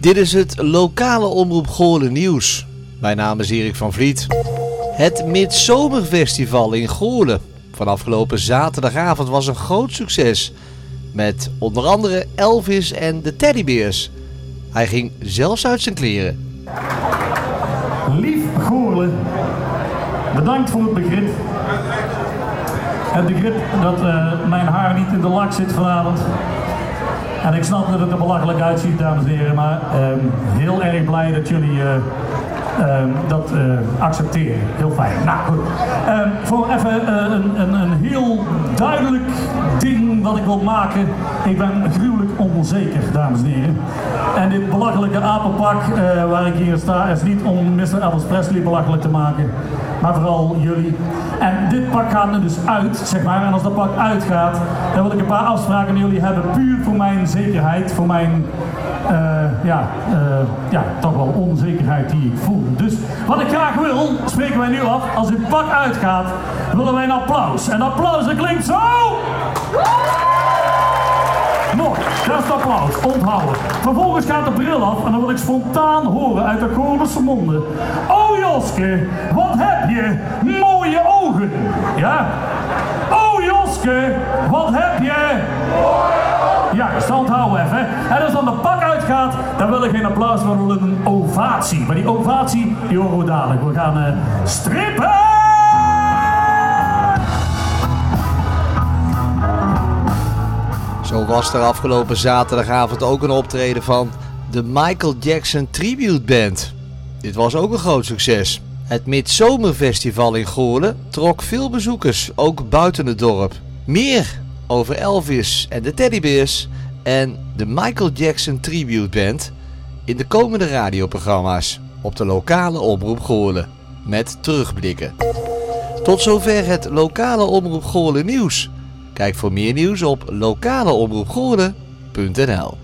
Dit is het lokale Omroep Goorlen nieuws. Mijn naam is Erik van Vliet. Het Midzomerfestival in Goorlen van afgelopen zaterdagavond was een groot succes. Met onder andere Elvis en de Teddybeers. Hij ging zelfs uit zijn kleren. Lief Goorlen, bedankt voor het begrip. Het begrip dat eh, mijn haar niet in de lak zit vanavond. En ik snap dat het er belachelijk uitziet, dames en heren, maar ehm, heel erg blij dat jullie eh, ehm, dat eh, accepteren. Heel fijn. Nou goed. Ehm, voor even eh, een, een, duidelijk ding wat ik wil maken. Ik ben gruwelijk onzeker, dames en heren. En dit belachelijke apenpak eh, waar ik hier sta is niet om Mr. Elvis Presley belachelijk te maken, maar vooral jullie. En dit pak gaat er dus uit, zeg maar. En als dat pak uitgaat, dan wil ik een paar afspraken met jullie hebben, puur voor mijn zekerheid, voor mijn, eh, ja, eh, ja, toch wel onzekerheid die ik voel. Dus wat ik graag wil, spreken wij nu af, als dit pak uitgaat, willen wij een applaus. En applaus, dat klinkt zo! Mooi, dat is het applaus. Onthouden. Vervolgens gaat de bril af en dan wil ik spontaan horen uit de Goorlense monden. Oh Joske, wat heb je mooie de pak uitgaat, dan wil ik geen applaus, maar we willen een ovatie. Maar die ovatie, die horen we dadelijk. We gaan eh, strippen! Zo was er afgelopen zaterdagavond ook een optreden van de Michael Jackson Tribute Band. Dit was ook een groot succes. Het Midzomerfestival in Goorlen trok veel bezoekers, ook buiten het dorp. Meer over Elvis en de Teddybeers en de Michael Jackson Tribute Band in de komende radioprogramma's op de lokale omroep Goorlen met terugblikken. Tot zover het lokale omroep Goorlen nieuws. Kijk voor meer nieuws op lokaleomroepgoorlen.nl